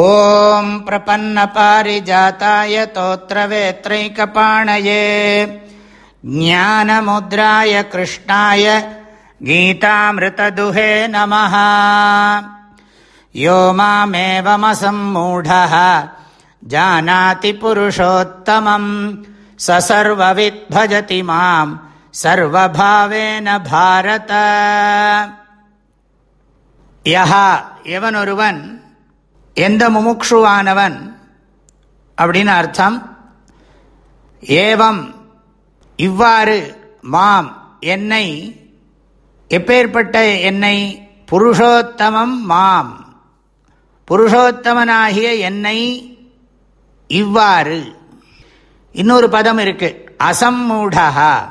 ॐ प्रपन्नपारिजाताय तोत्रवेत्रैकपाणये। ज्ञानमुद्राय कृष्णाय गीतामृतदुहे नमः। यो मामेवमसम्मूढः। जानाति पुरुषोत्तमम्। स सर्वविद्भजति माम्। सर्वभावेन भारत। यः, यवनोरुवन्। எந்த முமுக்ஷுவானவன்? அப்படின்னு அர்த்தம். ஏவம் இவ்வாறு மாம் என்னை எப்பேற்பட்ட என்னை புருஷோத்தமம் மாம். புருஷோத்தமனாகிய என்னை இவ்வாறு. இன்னொரு பதம் இருக்கு. அசம்மூடா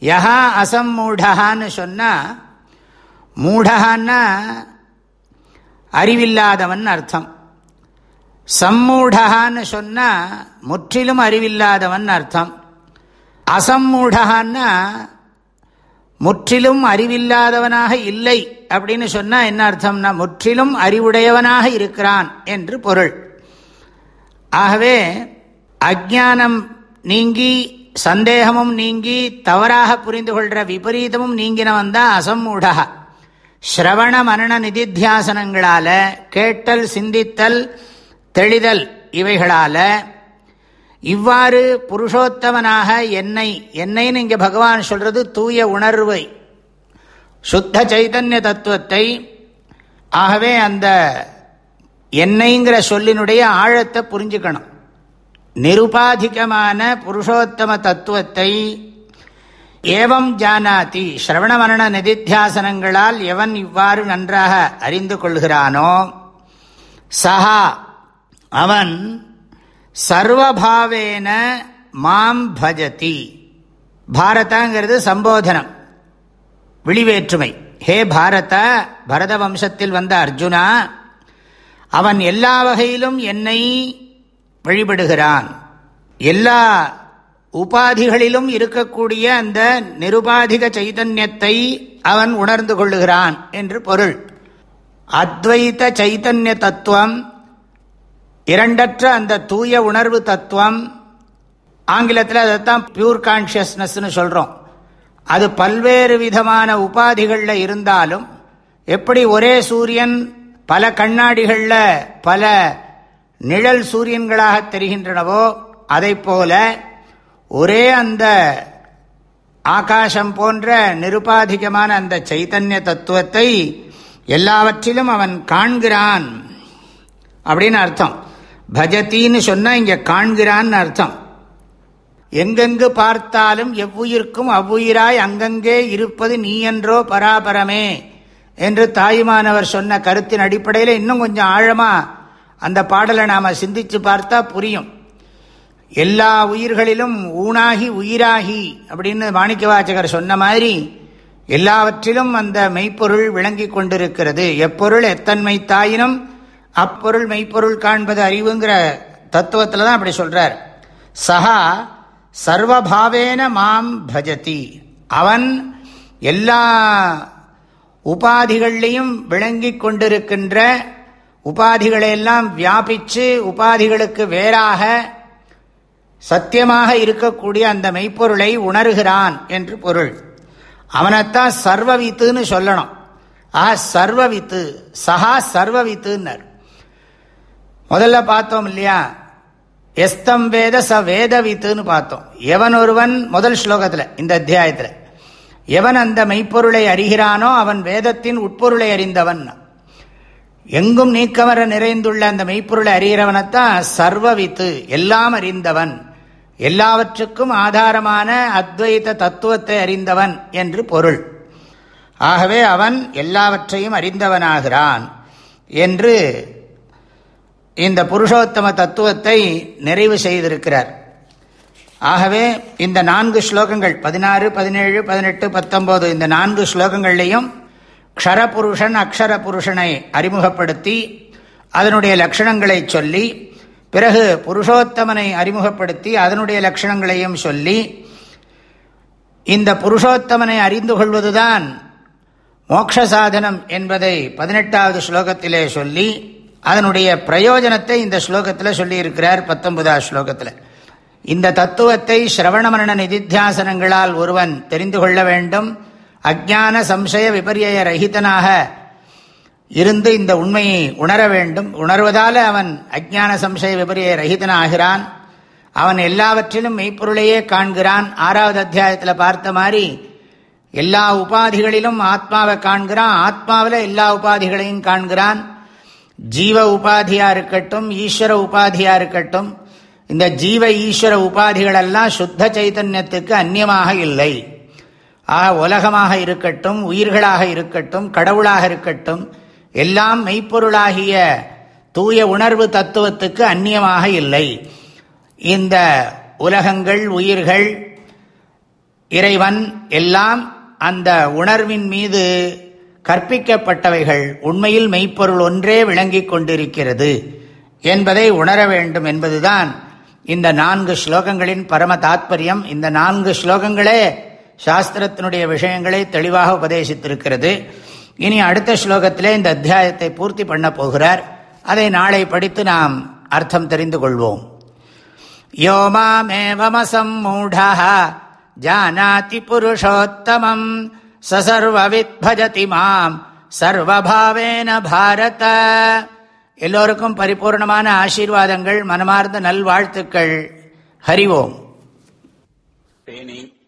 யஹா அசம்மூடகான்னு சொன்னால் மூடகான்னா அறிவில்லாதவன் அர்த்தம். சம்மூடகான்னு சொன்னால் முற்றிலும் அறிவில்லாதவன் அர்த்தம். அசம்மூடகான்னா முற்றிலும் அறிவில்லாதவனாக இல்லை அப்படின்னு சொன்னால் என்ன அர்த்தம்னா முற்றிலும் அறிவுடையவனாக இருக்கிறான் என்று பொருள். ஆகவே அஜானம் நீங்கி சந்தேகமும் நீங்கி தவறாக புரிந்து கொள்கிற விபரீதமும் நீங்கினவன் தான் அசம்மூடகா ஸ்ரவண மரண நிதித்தியாசனங்களால் கேட்டல் சிந்தித்தல் தெளிதல் இவைகளால் இவ்வாறு புருஷோத்தமனாக என்னை என்னைன்னு இங்கே பகவான் சொல்றது தூய உணர்வை சுத்த சைதன்ய தத்துவத்தை ஆகவே அந்த என்னைங்கிற சொல்லினுடைய ஆழத்தை புரிஞ்சுக்கணும். நிருபாதிகமான புருஷோத்தம தத்துவத்தை ஏவம் ஜானாதி. ஸ்ரவண மரண நிதித்தியாசனங்களால் எவன் இவ்வாறு நன்றாக அறிந்து கொள்கிறானோ சஹா அவன் சர்வபாவேன மாம் பஜதி. பாரதாங்கிறது சம்போதனம் விழிவேற்றுமை. ஹே பாரத பரத வம்சத்தில் வந்த அர்ஜுனா அவன் எல்லா வகையிலும் என்னை வழிபடுகிறான். எல்லா உபாதிகளிலும் இருக்கக்கூடிய அந்த நிருபாதிக சைதன்யத்தை அவன் உணர்ந்து கொள்ளுகிறான் என்று பொருள். அத்வைத சைதன்ய தத்துவம் இரண்டற்ற அந்த தூய உணர்வு தத்துவம் ஆங்கிலத்தில் அதைத்தான் பியூர் கான்ஷியஸ்னஸ்னு சொல்கிறோம் அது பல்வேறு விதமான உபாதிகளில் இருந்தாலும் எப்படி ஒரே சூரியன் பல கண்ணாடிகளில் பல நிழல் சூரியன்களாக தெரிகின்றனவோ அதை போல ஒரே அந்த ஆகாசம் போன்ற நிருபாதிகமான அந்த சைத்தன்ய தத்துவத்தை எல்லாவற்றிலும் அவன் காண்கிறான் அப்படின்னு அர்த்தம். பஜத்தின்னு சொன்னால் இங்கே காண்கிறான்னு அர்த்தம். எங்கெங்கு பார்த்தாலும் எவ்வுயிருக்கும் அவ்வுயிராய் அங்கங்கே இருப்பது நீ என்றோ பராபரமே என்று தாயுமானவர் சொன்ன கருத்தின் அடிப்படையில் இன்னும் கொஞ்சம் ஆழமாக அந்த பாடலை நாம் சிந்தித்து பார்த்தா புரியும். எல்லா உயிர்களிலும் ஊனாகி உயிராகி அப்படின்னு மாணிக்க வாச்சகர் சொன்ன மாதிரி எல்லாவற்றிலும் அந்த மெய்ப்பொருள் விளங்கி கொண்டிருக்கிறது. எப்பொருள் எத்தன்மை தாயினும் அப்பொருள் மெய்ப்பொருள் காண்பது அறிவுங்கிற தத்துவத்தில் தான் அப்படி சொல்கிறார் சஹா சர்வபாவேன மாம் பஜதி. அவன் எல்லா உபாதிகள்லையும் விளங்கி கொண்டிருக்கின்ற உபாதிகளையெல்லாம் வியாபித்து உபாதிகளுக்கு வேறாக சத்தியமாக இருக்கக்கூடிய அந்த மெய்ப்பொருளை உணர்கிறான் என்று பொருள். அவனைத்தான் சர்வவித்துன்னு சொல்லணும். ஆ சர்வவித்து சஹா சர்வவித்துன்னர். முதல்ல பார்த்தோம் இல்லையா? எஸ்தம் வேத ச வேதவித்துன்னு பார்த்தோம். எவன் ஒருவன் முதல் ஸ்லோகத்தில் இந்த அத்தியாயத்தில் எவன் அந்த மெய்ப்பொருளை அறிகிறானோ அவன் வேதத்தின் உட்பொருளை அறிந்தவன். எங்கும் நீக்கமர நிறைந்துள்ள அந்த மெய்ப்பொருளை அறிகிறவனைத்தான் சர்வவித்து எல்லாம் அறிந்தவன். எல்லாவற்றுக்கும் ஆதாரமான அத்வைத தத்துவத்தை அறிந்தவன் என்று பொருள். ஆகவே அவன் எல்லாவற்றையும் அறிந்தவனாகிறான் என்று இந்த புருஷோத்தம தத்துவத்தை நிறைவு செய்திருக்கிறார். ஆகவே இந்த நான்கு ஸ்லோகங்கள் பதினாறு பதினேழு பதினெட்டு பத்தொம்போது இந்த நான்கு ஸ்லோகங்கள்லையும் க்ஷரபுருஷன் அக்ஷர புருஷனை அறிமுகப்படுத்தி அதனுடைய லட்சணங்களை சொல்லி பிறகு புருஷோத்தமனை அறிமுகப்படுத்தி அதனுடைய லட்சணங்களையும் சொல்லி இந்த புருஷோத்தமனை அறிந்து கொள்வதுதான் மோக்ஷ சாதனம் என்பதை பதினெட்டாவது ஸ்லோகத்திலே சொல்லி அதனுடைய பிரயோஜனத்தை இந்த ஸ்லோகத்தில் சொல்லியிருக்கிறார் பத்தொன்பதாவது ஸ்லோகத்தில். இந்த தத்துவத்தை சிரவணமரண நிதித்தியாசனங்களால் ஒருவன் தெரிந்து கொள்ள வேண்டும். அஜான சம்சய விபரிய ரஹிதனாக இருந்து இந்த உண்மையை உணர வேண்டும். உணர்வதால் அவன் அஜான சம்சய விபரிய ரஹிதனாகிறான். அவன் எல்லாவற்றிலும் மெய்ப்பொருளையே காண்கிறான். ஆறாவது அத்தியாயத்தில் பார்த்த மாதிரி எல்லா உபாதிகளிலும் ஆத்மாவை காண்கிறான். ஆத்மாவில் எல்லா உபாதிகளையும் காண்கிறான். ஜீவ உபாதியாக இருக்கட்டும் ஈஸ்வர உபாதியாக இருக்கட்டும் இந்த ஜீவ ஈஸ்வர உபாதிகளெல்லாம் சுத்த சைத்தன்யத்துக்கு அந்நியமாக இல்லை. ஆக உலகமாக இருக்கட்டும் உயிர்களாக இருக்கட்டும் கடவுளாக இருக்கட்டும் எல்லாம் மெய்ப்பொருளாகிய தூய உணர்வு தத்துவத்துக்கு அந்நியமாக இல்லை. இந்த உலகங்கள் உயிர்கள் இறைவன் எல்லாம் அந்த உணர்வின் மீது கற்பிக்கப்பட்டவைகள் உண்மையில் மெய்ப்பொருள் ஒன்றே விளங்கிக் கொண்டிருக்கிறது என்பதை உணர வேண்டும் என்பதுதான் இந்த நான்கு ஸ்லோகங்களின் பரம தாத்பரியம். இந்த நான்கு ஸ்லோகங்களே சாஸ்திரத்தினுடைய விஷயங்களை தெளிவாக உபதேசித்திருக்கிறது. இனி அடுத்த ஸ்லோகத்திலே இந்த அத்தியாயத்தை பூர்த்தி பண்ண போகிறார். அதை நாளை படித்து நாம் அர்த்தம் தெரிந்து கொள்வோம். யோ மாமேவமசம் மூடா ஜானாதி புருஷோத்தமம் சசர்வவித் பஜதி மாம் சர்வபாவேன பாரத. எல்லோருக்கும் பரிபூர்ணமான ஆசீர்வாதங்கள் மனமார்ந்த நல்வாழ்த்துக்கள். ஹரிவோம் தேனி.